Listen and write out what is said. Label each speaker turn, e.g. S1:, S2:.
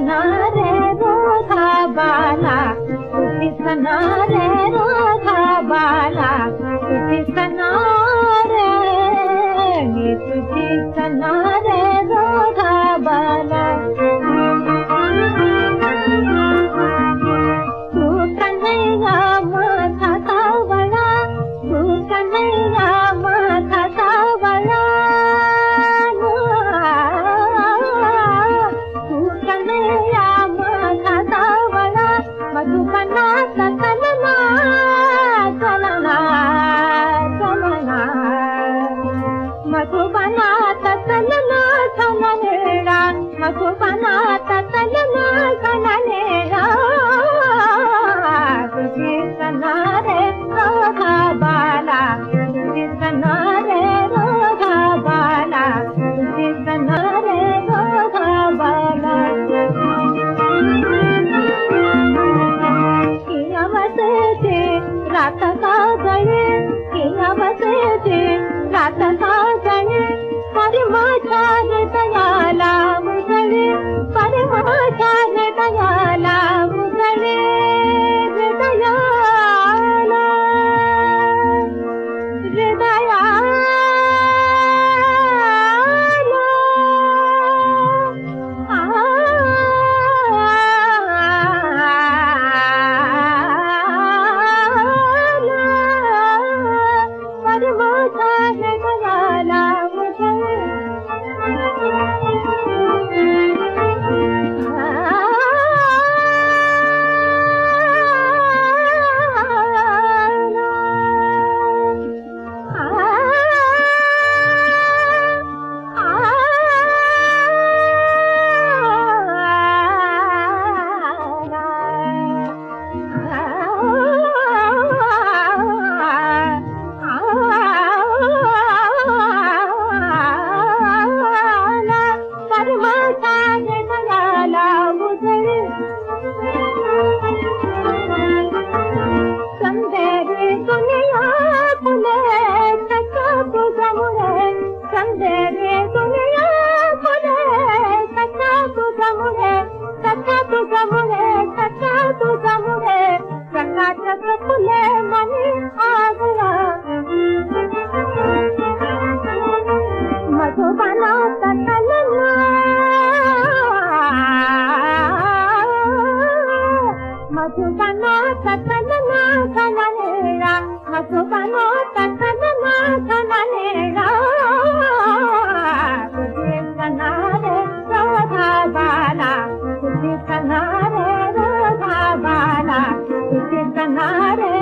S1: सना रे रोधा बाला तुझी सना रे रोधा बाला तुझी मधुबना तलना सननेरा मधुबना तलना सननेरा तुझे सना रे बाला तुझे सना रे बाला तुझे सना रे बाला किया बसे रात का गए किया बसे रात का संदेरे मधु बना कत मधु बना कतल नथु बना canare.